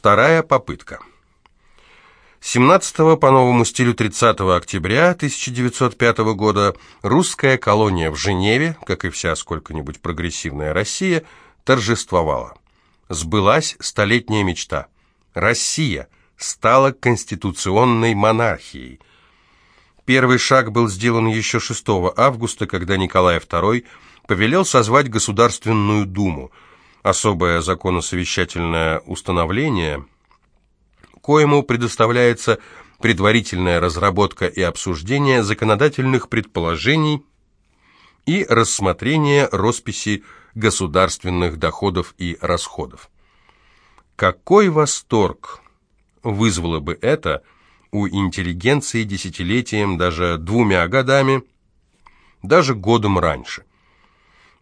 Вторая попытка. 17 по новому стилю 30 октября 1905 года русская колония в Женеве, как и вся сколько-нибудь прогрессивная Россия, торжествовала. Сбылась столетняя мечта. Россия стала конституционной монархией. Первый шаг был сделан еще 6 августа, когда Николай II повелел созвать Государственную Думу, особое законосовещательное установление – коему предоставляется предварительная разработка и обсуждение законодательных предположений и рассмотрение росписи государственных доходов и расходов. Какой восторг вызвало бы это у интеллигенции десятилетием, даже двумя годами, даже годом раньше.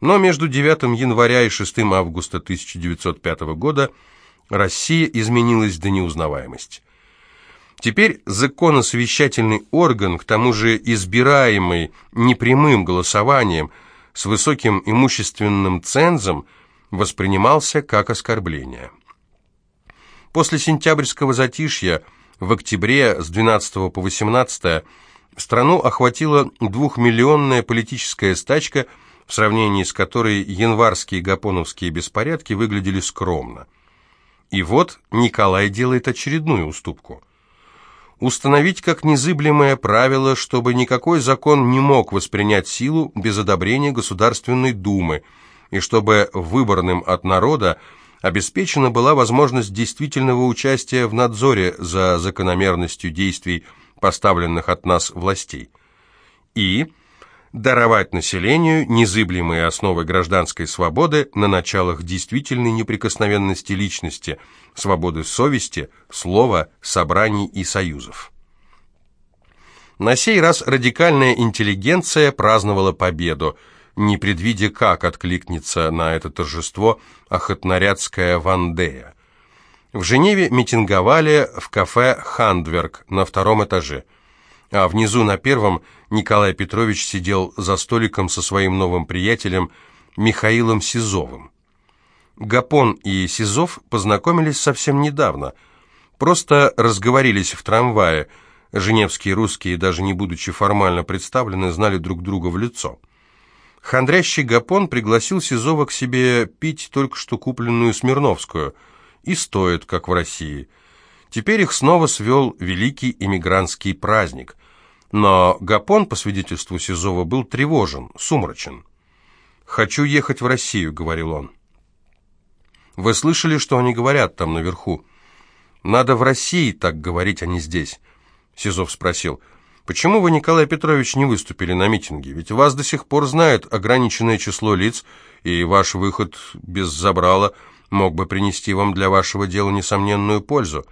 Но между 9 января и 6 августа 1905 года – Россия изменилась до неузнаваемости. Теперь законосовещательный орган, к тому же избираемый непрямым голосованием, с высоким имущественным цензом, воспринимался как оскорбление. После сентябрьского затишья в октябре с 12 по 18 страну охватила двухмиллионная политическая стачка, в сравнении с которой январские гапоновские беспорядки выглядели скромно. И вот Николай делает очередную уступку. Установить как незыблемое правило, чтобы никакой закон не мог воспринять силу без одобрения Государственной Думы, и чтобы выборным от народа обеспечена была возможность действительного участия в надзоре за закономерностью действий поставленных от нас властей. И даровать населению незыблемые основы гражданской свободы на началах действительной неприкосновенности личности, свободы совести, слова, собраний и союзов. На сей раз радикальная интеллигенция праздновала победу, не предвидя, как откликнется на это торжество охотнорядская Вандея. В Женеве митинговали в кафе «Хандверк» на втором этаже – а внизу на первом Николай Петрович сидел за столиком со своим новым приятелем Михаилом Сизовым. Гапон и Сизов познакомились совсем недавно, просто разговорились в трамвае, женевские русские, даже не будучи формально представлены, знали друг друга в лицо. Хандрящий Гапон пригласил Сизова к себе пить только что купленную Смирновскую, и стоит, как в России. Теперь их снова свел великий эмигрантский праздник, но Гапон, по свидетельству Сизова, был тревожен, сумрачен. «Хочу ехать в Россию», — говорил он. «Вы слышали, что они говорят там наверху? Надо в России так говорить, а не здесь». Сизов спросил, «Почему вы, Николай Петрович, не выступили на митинге? Ведь вас до сих пор знает ограниченное число лиц, и ваш выход без забрала мог бы принести вам для вашего дела несомненную пользу».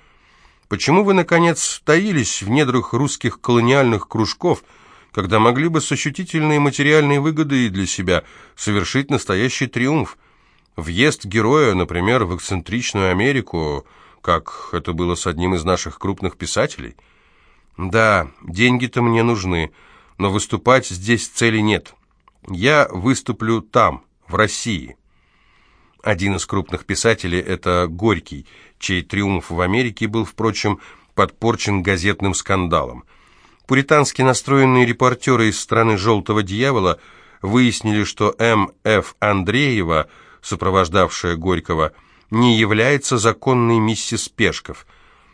Почему вы, наконец, таились в недрах русских колониальных кружков, когда могли бы с ощутительной материальной выгодой для себя совершить настоящий триумф? Въезд героя, например, в эксцентричную Америку, как это было с одним из наших крупных писателей? Да, деньги-то мне нужны, но выступать здесь цели нет. Я выступлю там, в России. Один из крупных писателей – это Горький, чей триумф в Америке был, впрочем, подпорчен газетным скандалом. Пуритански настроенные репортеры из страны «Желтого дьявола» выяснили, что М.Ф. Андреева, сопровождавшая Горького, не является законной миссис Пешков.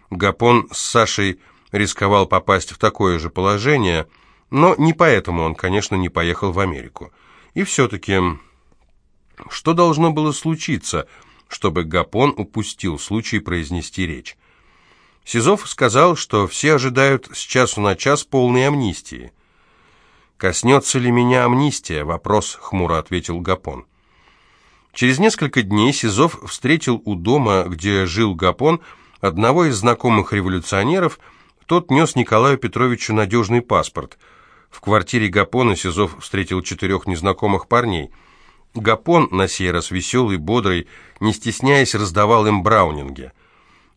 Гапон с Сашей рисковал попасть в такое же положение, но не поэтому он, конечно, не поехал в Америку. И все-таки... Что должно было случиться, чтобы Гапон упустил случай произнести речь? Сизов сказал, что все ожидают с часу на час полной амнистии. «Коснется ли меня амнистия?» — вопрос хмуро ответил Гапон. Через несколько дней Сизов встретил у дома, где жил Гапон, одного из знакомых революционеров, тот нес Николаю Петровичу надежный паспорт. В квартире Гапона Сизов встретил четырех незнакомых парней — Гапон, на сей раз веселый, бодрый, не стесняясь, раздавал им браунинги.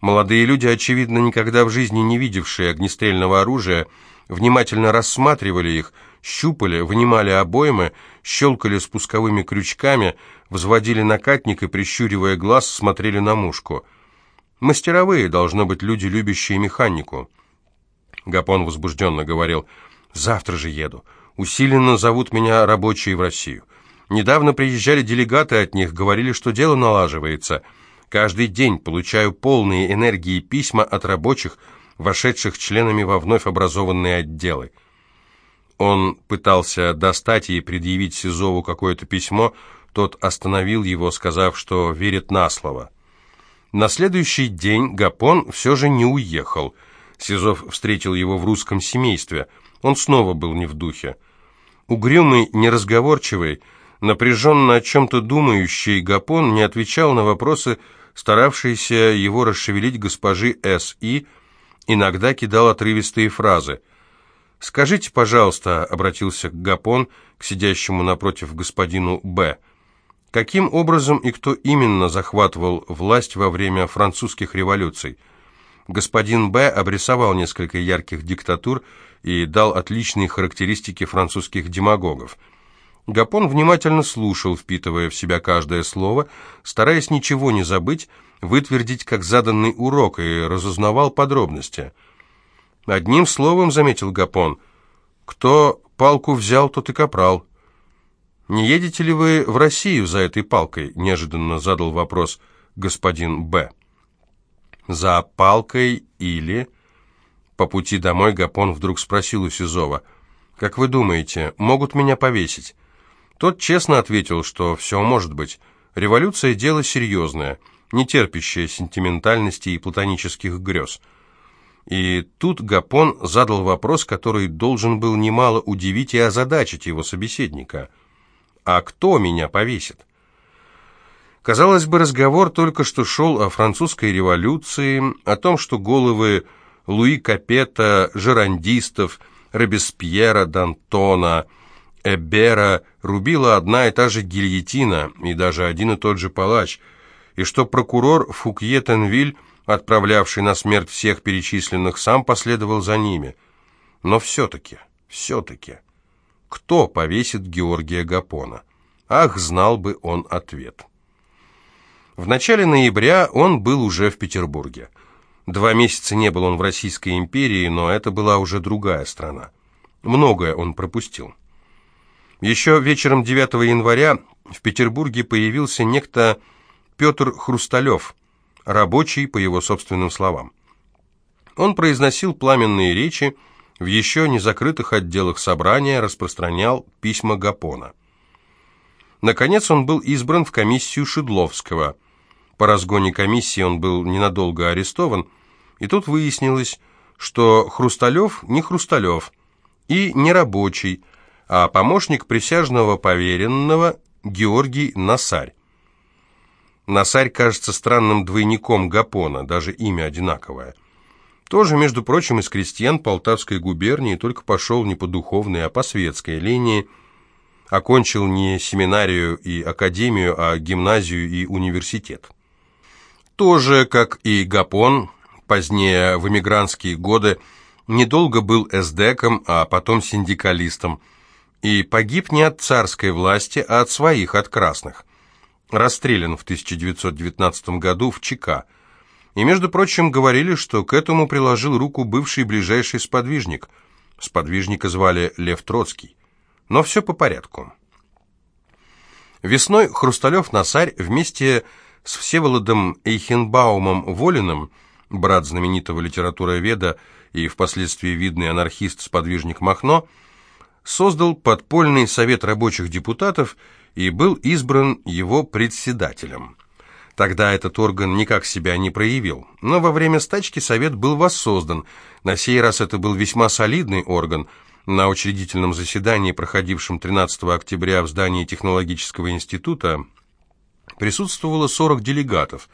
Молодые люди, очевидно, никогда в жизни не видевшие огнестрельного оружия, внимательно рассматривали их, щупали, вынимали обоймы, щелкали спусковыми крючками, взводили накатник и, прищуривая глаз, смотрели на мушку. Мастеровые, должно быть, люди, любящие механику. Гапон возбужденно говорил, «Завтра же еду. Усиленно зовут меня рабочие в Россию. Недавно приезжали делегаты от них, говорили, что дело налаживается. Каждый день получаю полные энергии письма от рабочих, вошедших членами во вновь образованные отделы. Он пытался достать и предъявить Сизову какое-то письмо, тот остановил его, сказав, что верит на слово. На следующий день Гапон все же не уехал. Сизов встретил его в русском семействе. Он снова был не в духе. Угрюмый, неразговорчивый, напряженно о чем-то думающий Гапон не отвечал на вопросы, старавшиеся его расшевелить госпожи С.И., иногда кидал отрывистые фразы. «Скажите, пожалуйста», — обратился Гапон к сидящему напротив господину Б., каким образом и кто именно захватывал власть во время французских революций? Господин Б. обрисовал несколько ярких диктатур и дал отличные характеристики французских демагогов. Гапон внимательно слушал, впитывая в себя каждое слово, стараясь ничего не забыть, вытвердить как заданный урок и разузнавал подробности. Одним словом, заметил Гапон, кто палку взял, тот и капрал. «Не едете ли вы в Россию за этой палкой?» – неожиданно задал вопрос господин Б. «За палкой или...» По пути домой Гапон вдруг спросил у Сизова, «Как вы думаете, могут меня повесить?» Тот честно ответил, что все может быть. Революция – дело серьезное – не терпящая сентиментальности и платонических грез. И тут Гапон задал вопрос, который должен был немало удивить и озадачить его собеседника. «А кто меня повесит?» Казалось бы, разговор только что шел о французской революции, о том, что головы Луи Капета, жерандистов, Робеспьера, Д'Антона, Эбера рубила одна и та же гильотина и даже один и тот же палач – и что прокурор Фукье Тенвиль, отправлявший на смерть всех перечисленных, сам последовал за ними. Но все-таки, все-таки, кто повесит Георгия Гапона? Ах, знал бы он ответ. В начале ноября он был уже в Петербурге. Два месяца не был он в Российской империи, но это была уже другая страна. Многое он пропустил. Еще вечером 9 января в Петербурге появился некто Петр Хрусталев, рабочий, по его собственным словам. Он произносил пламенные речи, в еще не закрытых отделах собрания распространял письма Гапона. Наконец он был избран в комиссию Шедловского. По разгоне комиссии он был ненадолго арестован, и тут выяснилось, что Хрусталев не Хрусталев и не рабочий, а помощник присяжного поверенного Георгий Насарь. Насарь кажется странным двойником Гапона, даже имя одинаковое. Тоже, между прочим, из крестьян Полтавской губернии, только пошел не по духовной, а по светской линии, окончил не семинарию и академию, а гимназию и университет. Тоже, как и Гапон, позднее в эмигрантские годы, недолго был эсдеком, а потом синдикалистом, и погиб не от царской власти, а от своих, от красных расстрелян в 1919 году в ЧК. И, между прочим, говорили, что к этому приложил руку бывший ближайший сподвижник. Сподвижника звали Лев Троцкий. Но все по порядку. Весной Хрусталев-Насарь вместе с Всеволодом Эйхенбаумом Волиным, брат знаменитого литературоведа и впоследствии видный анархист-сподвижник Махно, создал подпольный совет рабочих депутатов и был избран его председателем. Тогда этот орган никак себя не проявил, но во время стачки совет был воссоздан. На сей раз это был весьма солидный орган. На учредительном заседании, проходившем 13 октября в здании технологического института, присутствовало 40 делегатов,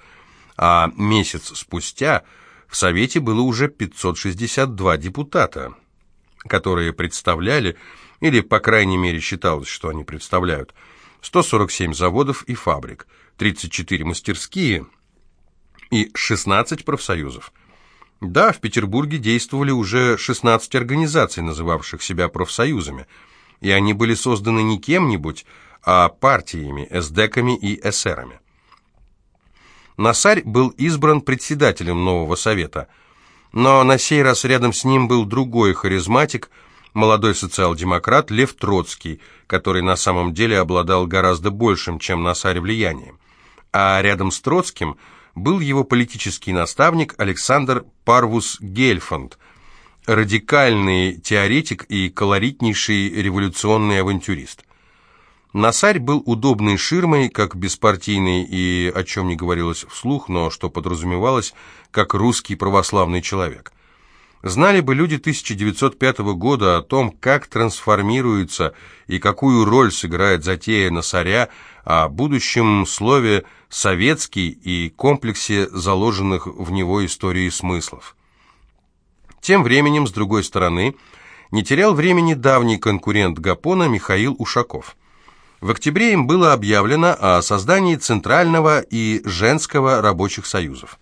а месяц спустя в Совете было уже 562 депутата, которые представляли, или, по крайней мере, считалось, что они представляют, 147 заводов и фабрик, 34 мастерские и 16 профсоюзов. Да, в Петербурге действовали уже 16 организаций, называвших себя профсоюзами, и они были созданы не кем-нибудь, а партиями, эсдеками и эсерами. Насарь был избран председателем нового совета. Но на сей раз рядом с ним был другой харизматик, молодой социал-демократ Лев Троцкий, который на самом деле обладал гораздо большим, чем Насарь, влиянием. А рядом с Троцким был его политический наставник Александр Парвус Гельфанд, радикальный теоретик и колоритнейший революционный авантюрист. Насарь был удобной ширмой, как беспартийный и о чем не говорилось вслух, но что подразумевалось, как русский православный человек. Знали бы люди 1905 года о том, как трансформируется и какую роль сыграет затея Насаря, о будущем слове «советский» и комплексе заложенных в него истории смыслов. Тем временем, с другой стороны, не терял времени давний конкурент Гапона Михаил Ушаков – в октябре им было объявлено о создании Центрального и Женского рабочих союзов.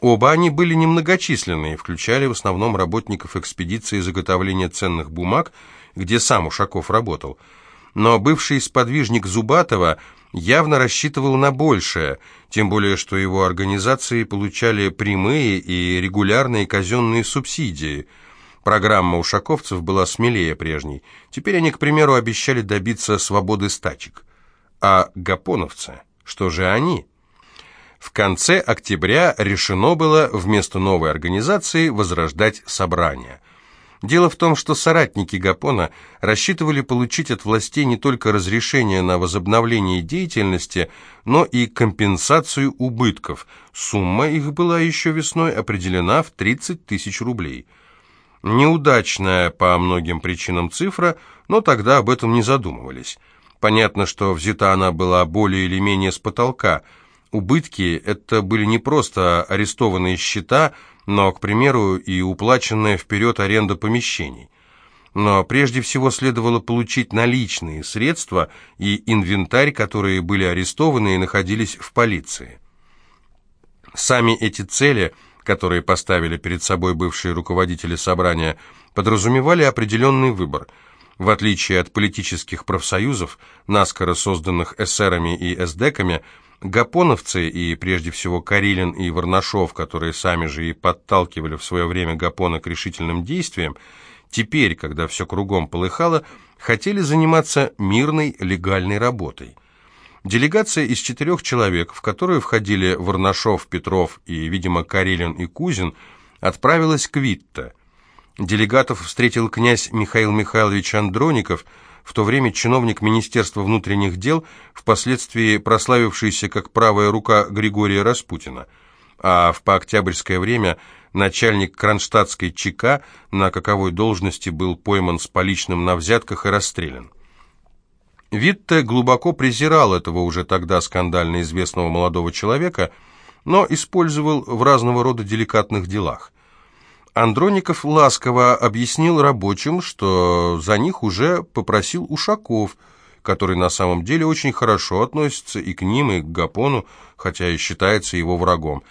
Оба они были немногочисленные, включали в основном работников экспедиции заготовления ценных бумаг, где сам Ушаков работал. Но бывший сподвижник Зубатова явно рассчитывал на большее, тем более что его организации получали прямые и регулярные казенные субсидии – Программа ушаковцев была смелее прежней. Теперь они, к примеру, обещали добиться свободы стачек. А гапоновцы, что же они? В конце октября решено было вместо новой организации возрождать собрание. Дело в том, что соратники Гапона рассчитывали получить от властей не только разрешение на возобновление деятельности, но и компенсацию убытков. Сумма их была еще весной определена в 30 тысяч рублей – Неудачная по многим причинам цифра, но тогда об этом не задумывались. Понятно, что взята она была более или менее с потолка. Убытки – это были не просто арестованные счета, но, к примеру, и уплаченная вперед аренда помещений. Но прежде всего следовало получить наличные средства и инвентарь, которые были арестованы и находились в полиции. Сами эти цели – которые поставили перед собой бывшие руководители собрания, подразумевали определенный выбор. В отличие от политических профсоюзов, наскоро созданных эсерами и эсдеками, гапоновцы и, прежде всего, Карелин и Варнашов, которые сами же и подталкивали в свое время Гапона к решительным действиям, теперь, когда все кругом полыхало, хотели заниматься мирной легальной работой – Делегация из четырех человек, в которую входили Варнашов, Петров и, видимо, Карелин и Кузин, отправилась к Витте. Делегатов встретил князь Михаил Михайлович Андроников, в то время чиновник Министерства внутренних дел, впоследствии прославившийся как правая рука Григория Распутина, а в пооктябрьское время начальник кронштадтской ЧК на каковой должности был пойман с поличным на взятках и расстрелян. Витте глубоко презирал этого уже тогда скандально известного молодого человека, но использовал в разного рода деликатных делах. Андроников ласково объяснил рабочим, что за них уже попросил Ушаков, который на самом деле очень хорошо относится и к ним, и к Гапону, хотя и считается его врагом.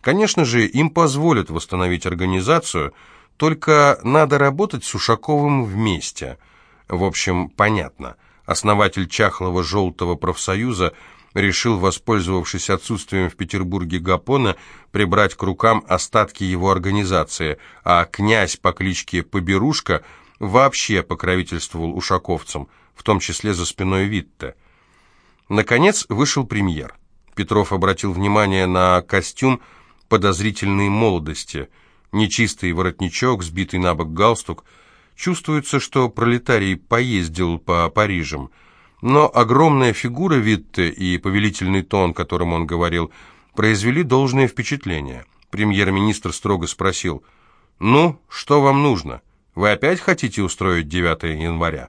Конечно же, им позволят восстановить организацию, только надо работать с Ушаковым вместе. В общем, понятно – основатель чахлого желтого профсоюза, решил, воспользовавшись отсутствием в Петербурге Гапона, прибрать к рукам остатки его организации, а князь по кличке Поберушка вообще покровительствовал ушаковцам, в том числе за спиной Витте. Наконец вышел премьер. Петров обратил внимание на костюм подозрительной молодости, нечистый воротничок, сбитый на бок галстук – Чувствуется, что пролетарий поездил по Парижам. Но огромная фигура Витте и повелительный тон, которым он говорил, произвели должное впечатление. Премьер-министр строго спросил, «Ну, что вам нужно? Вы опять хотите устроить 9 января?»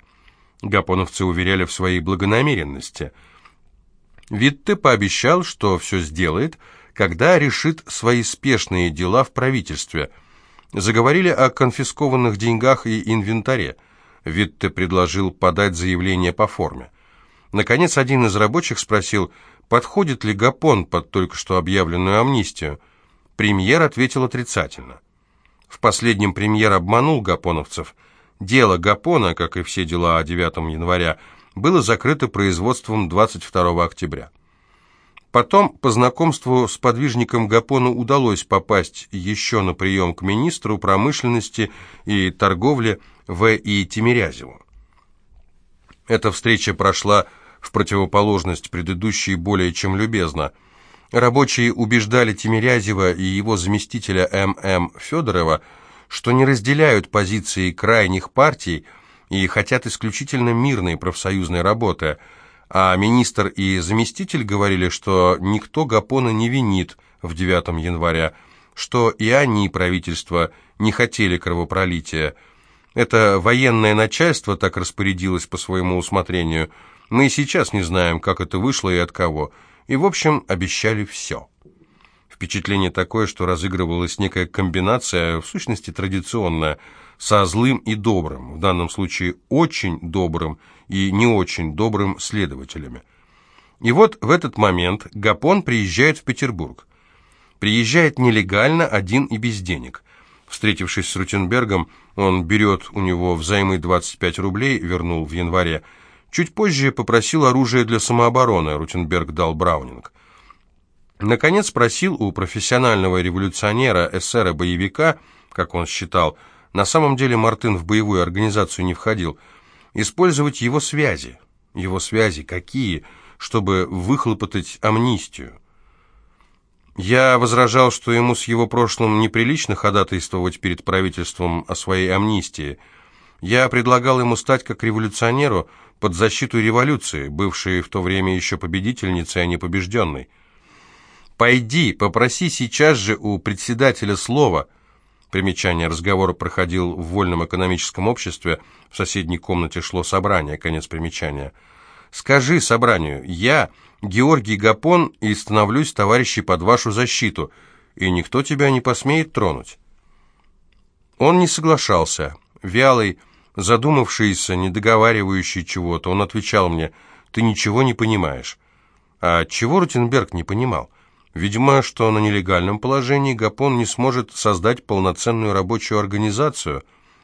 Гапоновцы уверяли в своей благонамеренности. Витте пообещал, что все сделает, когда решит свои спешные дела в правительстве – Заговорили о конфискованных деньгах и инвентаре. Витте предложил подать заявление по форме. Наконец, один из рабочих спросил, подходит ли Гапон под только что объявленную амнистию. Премьер ответил отрицательно. В последнем премьер обманул гапоновцев. Дело Гапона, как и все дела 9 января, было закрыто производством 22 октября. Потом по знакомству с подвижником Гапону удалось попасть еще на прием к министру промышленности и торговли В.И. Тимирязеву. Эта встреча прошла в противоположность предыдущей более чем любезно. Рабочие убеждали Тимирязева и его заместителя М.М. Федорова, что не разделяют позиции крайних партий и хотят исключительно мирной профсоюзной работы – а министр и заместитель говорили, что никто Гапона не винит в 9 января, что и они, правительство, не хотели кровопролития. Это военное начальство так распорядилось по своему усмотрению. Мы и сейчас не знаем, как это вышло и от кого. И, в общем, обещали все. Впечатление такое, что разыгрывалась некая комбинация, в сущности традиционная, со злым и добрым, в данном случае очень добрым и не очень добрым следователями. И вот в этот момент Гапон приезжает в Петербург. Приезжает нелегально, один и без денег. Встретившись с Рутенбергом, он берет у него взаймы 25 рублей, вернул в январе. Чуть позже попросил оружие для самообороны, Рутенберг дал Браунинг. Наконец спросил у профессионального революционера, эсера-боевика, как он считал, на самом деле Мартын в боевую организацию не входил, использовать его связи. Его связи какие, чтобы выхлопотать амнистию? Я возражал, что ему с его прошлым неприлично ходатайствовать перед правительством о своей амнистии. Я предлагал ему стать как революционеру под защиту революции, бывшей в то время еще победительницей, а не побежденной. «Пойди, попроси сейчас же у председателя слова», Примечание. Разговор проходил в вольном экономическом обществе. В соседней комнате шло собрание. Конец примечания. «Скажи собранию, я, Георгий Гапон, и становлюсь, товарищи, под вашу защиту, и никто тебя не посмеет тронуть». Он не соглашался. Вялый, задумавшийся, недоговаривающий чего-то, он отвечал мне, «Ты ничего не понимаешь». А чего Рутенберг не понимал? Видимо, что на нелегальном положении Гапон не сможет создать полноценную рабочую организацию,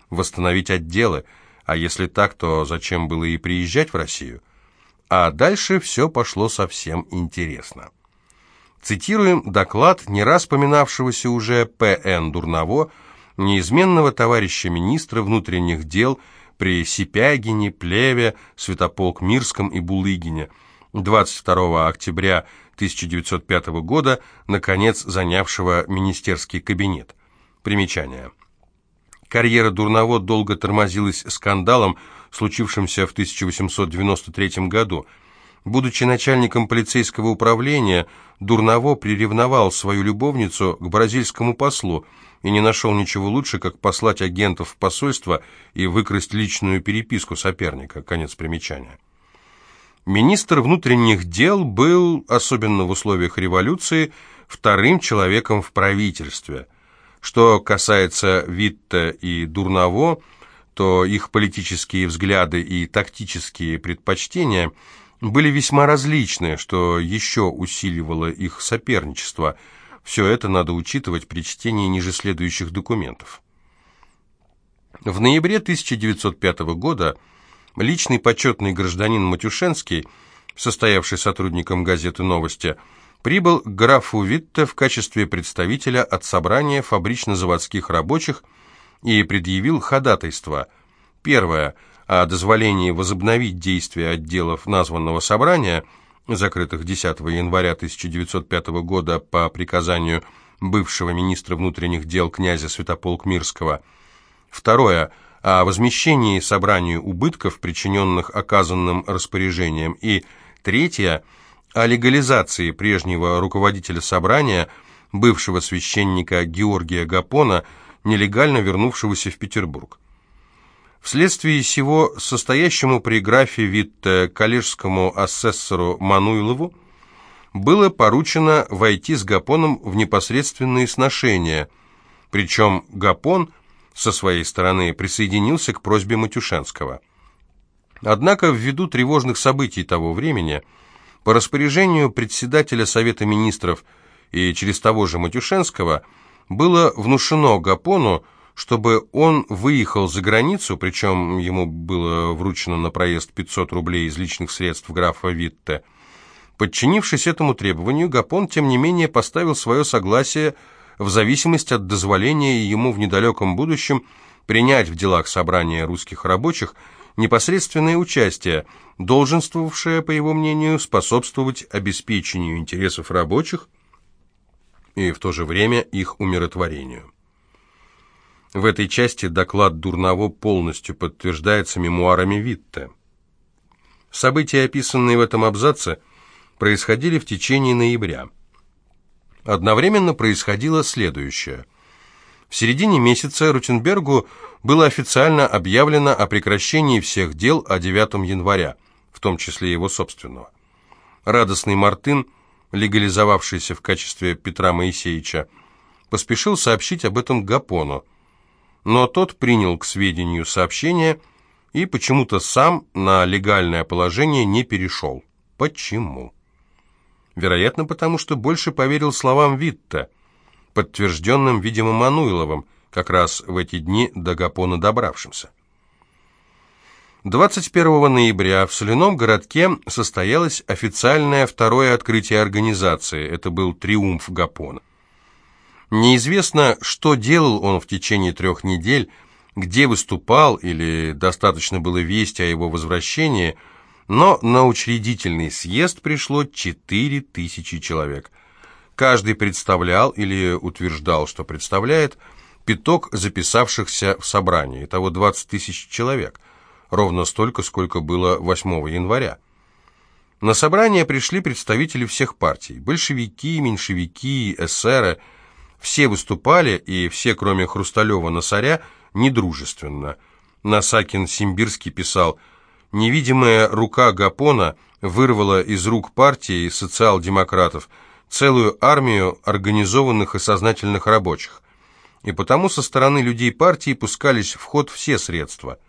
восстановить отделы, а если так, то зачем было и приезжать в Россию? А дальше все пошло совсем интересно. Цитируем доклад не раз поминавшегося уже П.Н. Дурново, неизменного товарища министра внутренних дел при Сипягине, Плеве, Святополк Мирском и Булыгине 22 октября 1905 года, наконец занявшего министерский кабинет. Примечание. Карьера Дурново долго тормозилась скандалом, случившимся в 1893 году. Будучи начальником полицейского управления, Дурново приревновал свою любовницу к бразильскому послу и не нашел ничего лучше, как послать агентов в посольство и выкрасть личную переписку соперника. Конец примечания. Министр внутренних дел был, особенно в условиях революции, вторым человеком в правительстве. Что касается Витта и Дурново, то их политические взгляды и тактические предпочтения были весьма различны, что еще усиливало их соперничество. Все это надо учитывать при чтении ниже следующих документов. В ноябре 1905 года личный почетный гражданин Матюшенский, состоявший сотрудником газеты «Новости», прибыл к графу Витте в качестве представителя от собрания фабрично-заводских рабочих и предъявил ходатайство. Первое – о дозволении возобновить действия отделов названного собрания, закрытых 10 января 1905 года по приказанию бывшего министра внутренних дел князя Святополк Мирского. Второе – о возмещении собранию убытков, причиненных оказанным распоряжением, и третье – о легализации прежнего руководителя собрания, бывшего священника Георгия Гапона, нелегально вернувшегося в Петербург. Вследствие сего состоящему при графе Витте коллежскому асессору Мануилову было поручено войти с Гапоном в непосредственные сношения, причем Гапон – со своей стороны присоединился к просьбе Матюшенского. Однако ввиду тревожных событий того времени, по распоряжению председателя Совета Министров и через того же Матюшенского было внушено Гапону, чтобы он выехал за границу, причем ему было вручено на проезд 500 рублей из личных средств графа Витте, Подчинившись этому требованию, Гапон, тем не менее, поставил свое согласие в зависимости от дозволения ему в недалеком будущем принять в делах собрания русских рабочих непосредственное участие, долженствовавшее, по его мнению, способствовать обеспечению интересов рабочих и в то же время их умиротворению. В этой части доклад Дурново полностью подтверждается мемуарами Витте. События, описанные в этом абзаце, происходили в течение ноября. Одновременно происходило следующее. В середине месяца Рутенбергу было официально объявлено о прекращении всех дел о 9 января, в том числе его собственного. Радостный Мартын, легализовавшийся в качестве Петра Моисеевича, поспешил сообщить об этом Гапону, но тот принял к сведению сообщение и почему-то сам на легальное положение не перешел. Почему? Вероятно, потому что больше поверил словам Витта, подтвержденным, видимо, Мануиловым, как раз в эти дни до Гапона добравшимся. 21 ноября в соляном городке состоялось официальное второе открытие организации. Это был триумф Гапона. Неизвестно, что делал он в течение трех недель, где выступал или достаточно было вести о его возвращении, но на учредительный съезд пришло 4000 человек. Каждый представлял или утверждал, что представляет, пяток записавшихся в собрание, итого 20 тысяч человек, ровно столько, сколько было 8 января. На собрание пришли представители всех партий, большевики, меньшевики, эсеры – все выступали, и все, кроме Хрусталева-Носаря, недружественно. Насакин Симбирский писал «Невидимая рука Гапона вырвала из рук партии социал-демократов целую армию организованных и сознательных рабочих, и потому со стороны людей партии пускались в ход все средства.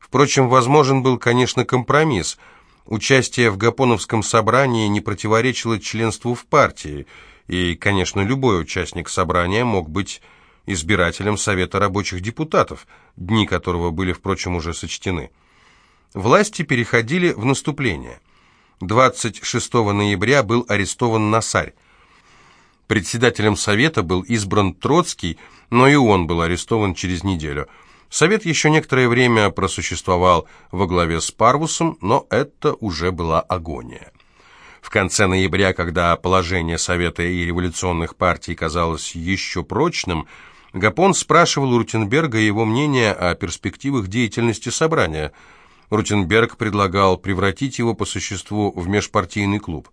Впрочем, возможен был, конечно, компромисс. Участие в Гапоновском собрании не противоречило членству в партии – и, конечно, любой участник собрания мог быть избирателем Совета рабочих депутатов, дни которого были, впрочем, уже сочтены. Власти переходили в наступление. 26 ноября был арестован Насарь. Председателем Совета был избран Троцкий, но и он был арестован через неделю. Совет еще некоторое время просуществовал во главе с Парвусом, но это уже была агония. В конце ноября, когда положение Совета и революционных партий казалось еще прочным, Гапон спрашивал у Рутенберга его мнение о перспективах деятельности собрания. Рутенберг предлагал превратить его по существу в межпартийный клуб.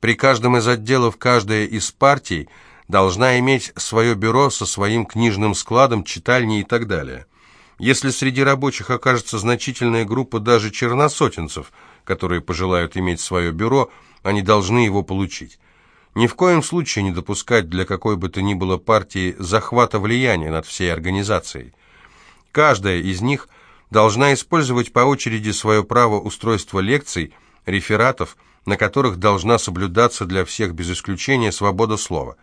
При каждом из отделов каждая из партий должна иметь свое бюро со своим книжным складом, читальней и так далее. Если среди рабочих окажется значительная группа даже черносотенцев – которые пожелают иметь свое бюро, они должны его получить. Ни в коем случае не допускать для какой бы то ни было партии захвата влияния над всей организацией. Каждая из них должна использовать по очереди свое право устройства лекций, рефератов, на которых должна соблюдаться для всех без исключения свобода слова.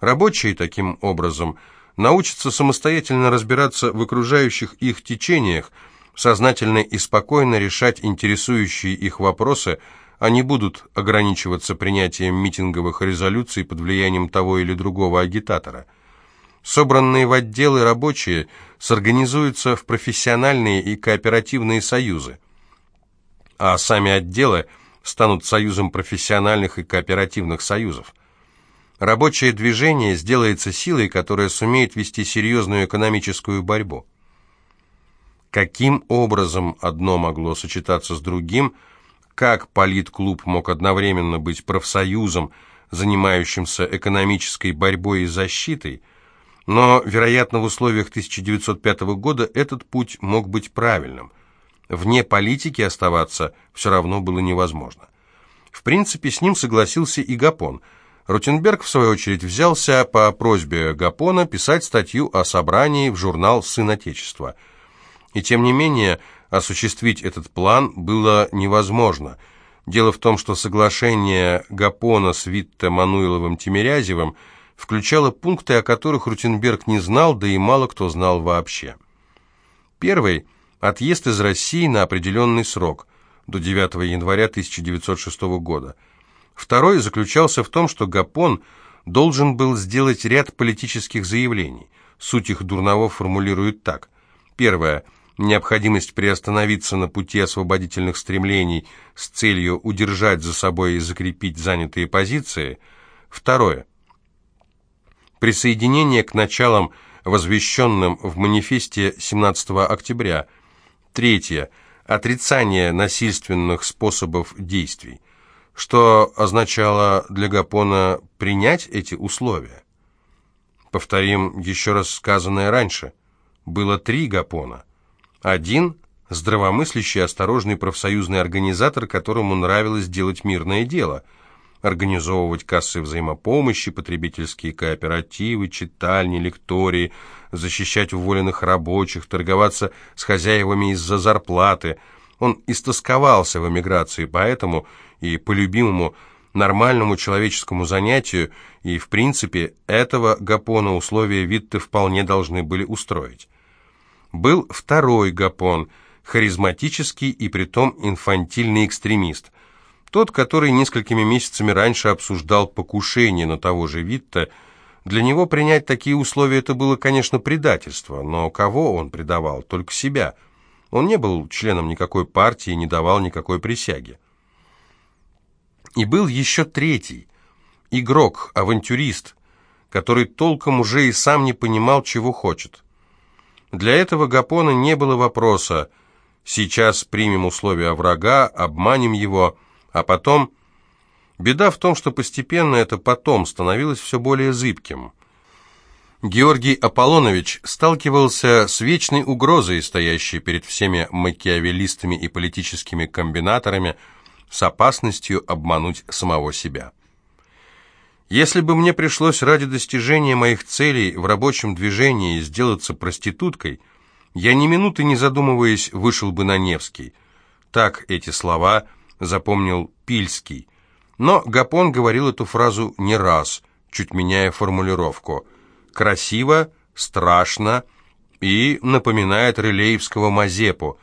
Рабочие таким образом научатся самостоятельно разбираться в окружающих их течениях, сознательно и спокойно решать интересующие их вопросы, они будут ограничиваться принятием митинговых резолюций под влиянием того или другого агитатора. Собранные в отделы рабочие сорганизуются в профессиональные и кооперативные союзы, а сами отделы станут союзом профессиональных и кооперативных союзов. Рабочее движение сделается силой, которая сумеет вести серьезную экономическую борьбу. Каким образом одно могло сочетаться с другим, как политклуб мог одновременно быть профсоюзом, занимающимся экономической борьбой и защитой, но, вероятно, в условиях 1905 года этот путь мог быть правильным. Вне политики оставаться все равно было невозможно. В принципе, с ним согласился и Гапон. Ротенберг, в свою очередь, взялся по просьбе Гапона писать статью о собрании в журнал «Сын Отечества». И тем не менее, осуществить этот план было невозможно. Дело в том, что соглашение Гапона с Витте Мануиловым Тимирязевым включало пункты, о которых Рутенберг не знал, да и мало кто знал вообще. Первый – отъезд из России на определенный срок. до 9 января 1906 года. Второй заключался в том, что Гапон должен был сделать ряд политических заявлений. Суть их Дурново формулирует так. Первое. Необходимость приостановиться на пути освободительных стремлений с целью удержать за собой и закрепить занятые позиции. Второе. Присоединение к началам, возвещенным в манифесте 17 октября. Третье. Отрицание насильственных способов действий что означало для Гапона принять эти условия. Повторим еще раз сказанное раньше. Было три Гапона. Один – здравомыслящий, осторожный профсоюзный организатор, которому нравилось делать мирное дело – организовывать кассы взаимопомощи, потребительские кооперативы, читальни, лектории, защищать уволенных рабочих, торговаться с хозяевами из-за зарплаты. Он истосковался в эмиграции, поэтому и по любимому нормальному человеческому занятию, и, в принципе, этого Гапона условия Витте вполне должны были устроить. Был второй Гапон, харизматический и притом инфантильный экстремист, тот, который несколькими месяцами раньше обсуждал покушение на того же Витта, для него принять такие условия это было, конечно, предательство, но кого он предавал? Только себя. Он не был членом никакой партии, не давал никакой присяги. И был еще третий, игрок, авантюрист, который толком уже и сам не понимал, чего хочет. Для этого Гапона не было вопроса «сейчас примем условия врага, обманем его», а потом... Беда в том, что постепенно это потом становилось все более зыбким. Георгий Аполлонович сталкивался с вечной угрозой, стоящей перед всеми макиавеллистами и политическими комбинаторами – с опасностью обмануть самого себя. Если бы мне пришлось ради достижения моих целей в рабочем движении сделаться проституткой, я ни минуты не задумываясь вышел бы на Невский. Так эти слова запомнил Пильский. Но Гапон говорил эту фразу не раз, чуть меняя формулировку. Красиво, страшно и напоминает Рылеевского Мазепу,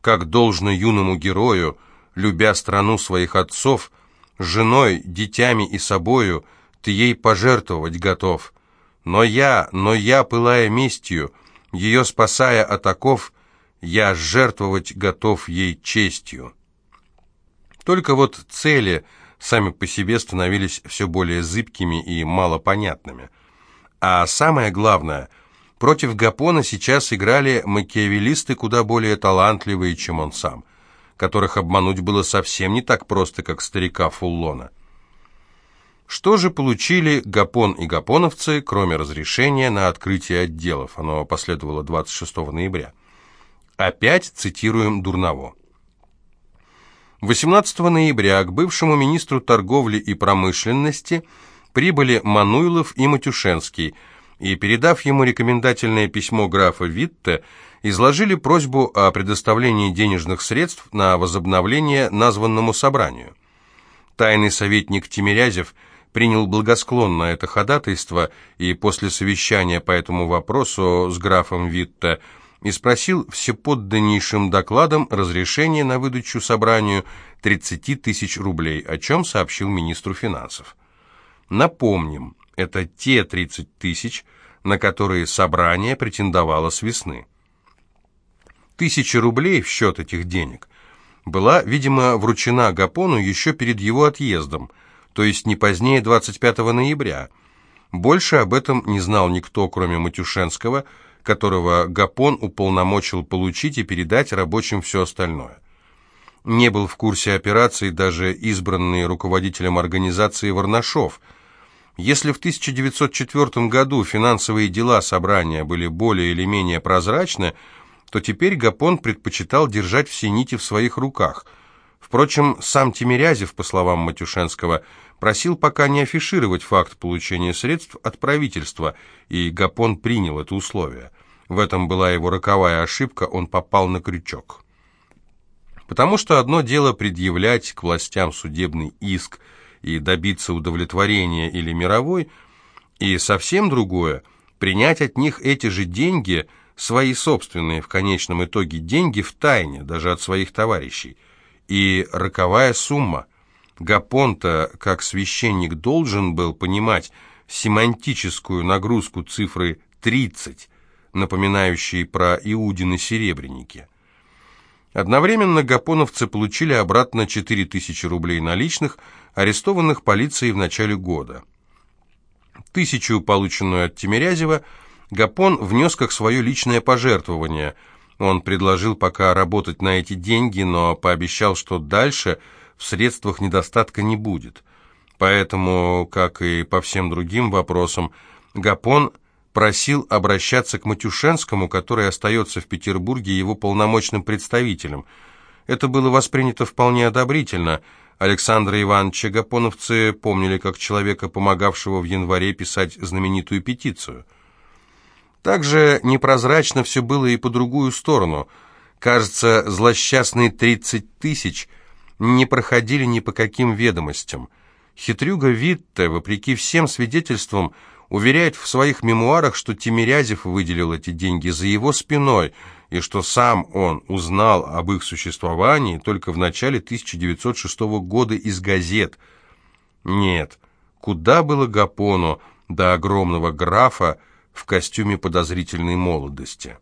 как должно юному герою, любя страну своих отцов, женой, детьми и собою, ты ей пожертвовать готов. Но я, но я, пылая местью, ее спасая от оков, я жертвовать готов ей честью. Только вот цели сами по себе становились все более зыбкими и малопонятными. А самое главное, против Гапона сейчас играли макиавеллисты куда более талантливые, чем он сам – которых обмануть было совсем не так просто, как старика Фуллона. Что же получили Гапон и гапоновцы, кроме разрешения на открытие отделов? Оно последовало 26 ноября. Опять цитируем Дурново. 18 ноября к бывшему министру торговли и промышленности прибыли Мануилов и Матюшенский, и, передав ему рекомендательное письмо графа Витте, изложили просьбу о предоставлении денежных средств на возобновление названному собранию. Тайный советник Тимирязев принял благосклонно это ходатайство и после совещания по этому вопросу с графом Витте и спросил всеподданнейшим докладом разрешение на выдачу собранию 30 тысяч рублей, о чем сообщил министру финансов. Напомним, это те 30 тысяч, на которые собрание претендовало с весны. Тысяча рублей в счет этих денег была, видимо, вручена Гапону еще перед его отъездом, то есть не позднее 25 ноября. Больше об этом не знал никто, кроме Матюшенского, которого Гапон уполномочил получить и передать рабочим все остальное. Не был в курсе операции даже избранный руководителем организации Варнашов. Если в 1904 году финансовые дела собрания были более или менее прозрачны, то теперь Гапон предпочитал держать все нити в своих руках. Впрочем, сам Тимирязев, по словам Матюшенского, просил пока не афишировать факт получения средств от правительства, и Гапон принял это условие. В этом была его роковая ошибка, он попал на крючок. Потому что одно дело предъявлять к властям судебный иск и добиться удовлетворения или мировой, и совсем другое – принять от них эти же деньги – свои собственные в конечном итоге деньги в тайне, даже от своих товарищей. И роковая сумма. Гапон-то, как священник, должен был понимать семантическую нагрузку цифры 30, напоминающей про Иудины серебряники. Одновременно гапоновцы получили обратно 4000 рублей наличных, арестованных полицией в начале года. Тысячу, полученную от Тимирязева, Гапон внес как свое личное пожертвование. Он предложил пока работать на эти деньги, но пообещал, что дальше в средствах недостатка не будет. Поэтому, как и по всем другим вопросам, Гапон – просил обращаться к Матюшенскому, который остается в Петербурге его полномочным представителем. Это было воспринято вполне одобрительно. Александра Ивановича Гапоновцы помнили как человека, помогавшего в январе писать знаменитую петицию. Также непрозрачно все было и по другую сторону. Кажется, злосчастные 30 тысяч не проходили ни по каким ведомостям. Хитрюга Витте, вопреки всем свидетельствам, уверяет в своих мемуарах, что Тимирязев выделил эти деньги за его спиной, и что сам он узнал об их существовании только в начале 1906 года из газет. Нет, куда было Гапону до огромного графа в костюме подозрительной молодости?